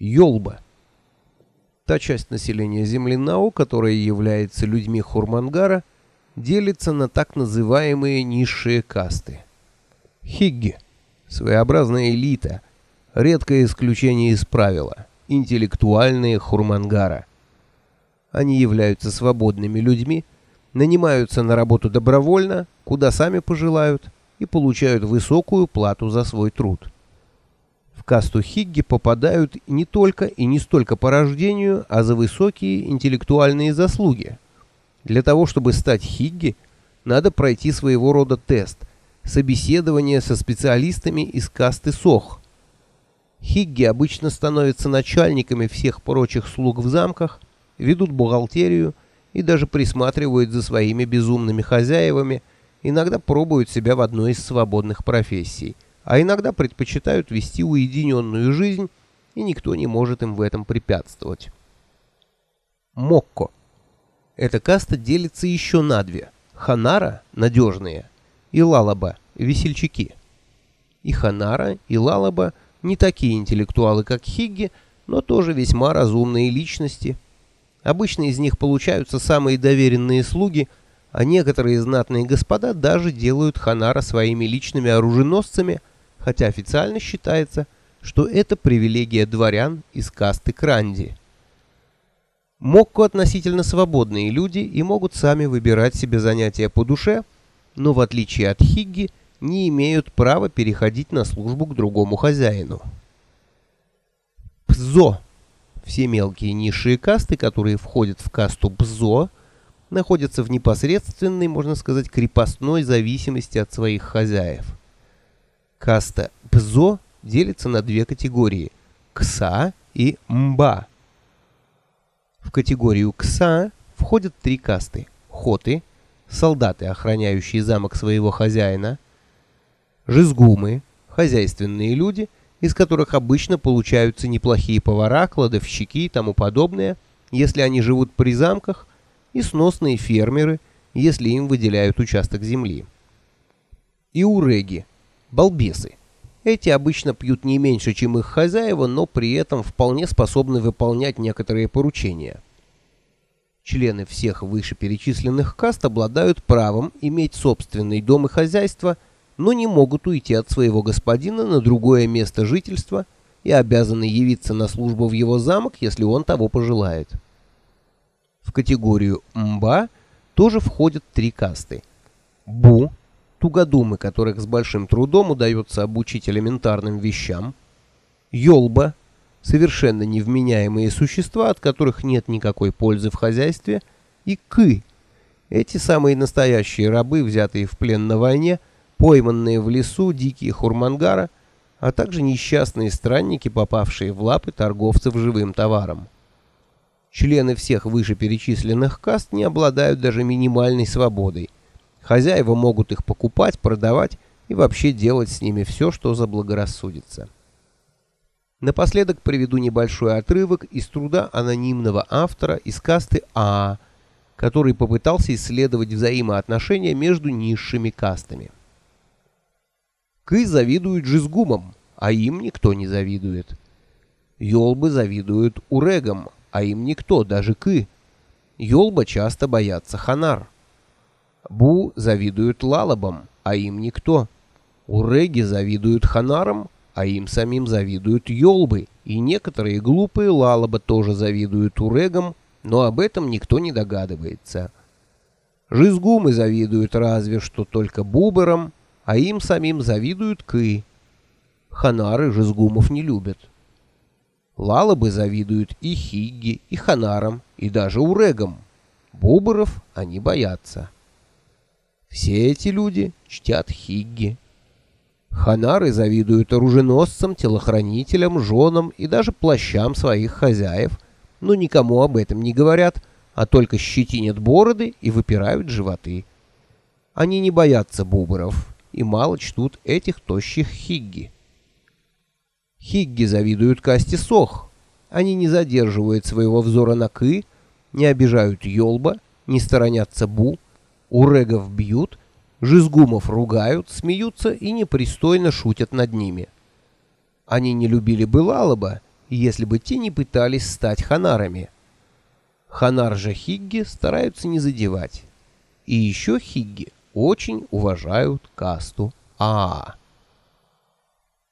Йолба. Та часть населения Земли Нау, которая является людьми Хурмангара, делится на так называемые низшие касты. Хигги – своеобразная элита, редкое исключение из правила, интеллектуальные Хурмангара. Они являются свободными людьми, нанимаются на работу добровольно, куда сами пожелают, и получают высокую плату за свой труд. Касту Хигги попадают не только и не столько по рождению, а за высокие интеллектуальные заслуги. Для того, чтобы стать Хигги, надо пройти своего рода тест – собеседование со специалистами из касты Сох. Хигги обычно становятся начальниками всех прочих слуг в замках, ведут бухгалтерию и даже присматривают за своими безумными хозяевами, иногда пробуют себя в одной из свободных профессий – а иногда предпочитают вести уединенную жизнь, и никто не может им в этом препятствовать. Мокко. Эта каста делится еще на две. Ханара – надежные, и Лалаба – весельчаки. И Ханара, и Лалаба не такие интеллектуалы, как Хигги, но тоже весьма разумные личности. Обычно из них получаются самые доверенные слуги, а некоторые знатные господа даже делают Ханара своими личными оруженосцами – хотя официально считается, что это привилегия дворян из касты Кранди. Мокко относительно свободные люди и могут сами выбирать себе занятия по душе, но в отличие от Хигги не имеют права переходить на службу к другому хозяину. Пзо. Все мелкие низшие касты, которые входят в касту Пзо, находятся в непосредственной, можно сказать, крепостной зависимости от своих хозяев. Каста Пзо делится на две категории – Кса и Мба. В категорию Кса входят три касты – Хоты, солдаты, охраняющие замок своего хозяина, Жизгумы, хозяйственные люди, из которых обычно получаются неплохие повара, кладовщики и тому подобное, если они живут при замках, и сносные фермеры, если им выделяют участок земли. И уреги, балбесы. Эти обычно пьют не меньше, чем их хозяева, но при этом вполне способны выполнять некоторые поручения. Члены всех вышеперечисленных каст обладают правом иметь собственный дом и хозяйство, но не могут уйти от своего господина на другое место жительства и обязаны явиться на службу в его замок, если он того пожелает. В категорию «мба» тоже входят три касты. Бу тугодумы, которых с большим трудом удается обучить элементарным вещам, ёлба, совершенно невменяемые существа, от которых нет никакой пользы в хозяйстве, и кы, эти самые настоящие рабы, взятые в плен на войне, пойманные в лесу дикие хурмангара, а также несчастные странники, попавшие в лапы торговцев живым товаром. Члены всех вышеперечисленных каст не обладают даже минимальной свободой – Хозяева могут их покупать, продавать и вообще делать с ними все, что заблагорассудится. Напоследок приведу небольшой отрывок из труда анонимного автора из касты А, который попытался исследовать взаимоотношения между низшими кастами. Кы завидуют Жизгумам, а им никто не завидует. Ёлбы завидуют Урегам, а им никто, даже Кы. Ёлба часто боятся Ханар. Бу завидуют лалабам, а им никто. Уреги завидуют ханарам, а им самим завидуют ёлбы, и некоторые глупые лалаба тоже завидуют урегам, но об этом никто не догадывается. Жизгумы завидуют разве что только буберам, а им самим завидуют кы. Ханары жизгумов не любят. Лалабы завидуют и хигги, и ханарам, и даже урегам. Буберов они боятся. Все эти люди чтят Хигги. Ханары завидуют оруженосцам, телохранителям, женам и даже плащам своих хозяев, но никому об этом не говорят, а только щетинят бороды и выпирают животы. Они не боятся бубров и мало чтут этих тощих хигги. Хигги завидуют касте сох. Они не задерживают своего взора на кы, не обижают елба, не сторонятся бу, Урегов бьют, Жизгумов ругают, смеются и непристойно шутят над ними. Они не любили Былалоба если бы те не пытались стать ханарами. Ханар же хигги стараются не задевать. И еще хигги очень уважают касту Аа.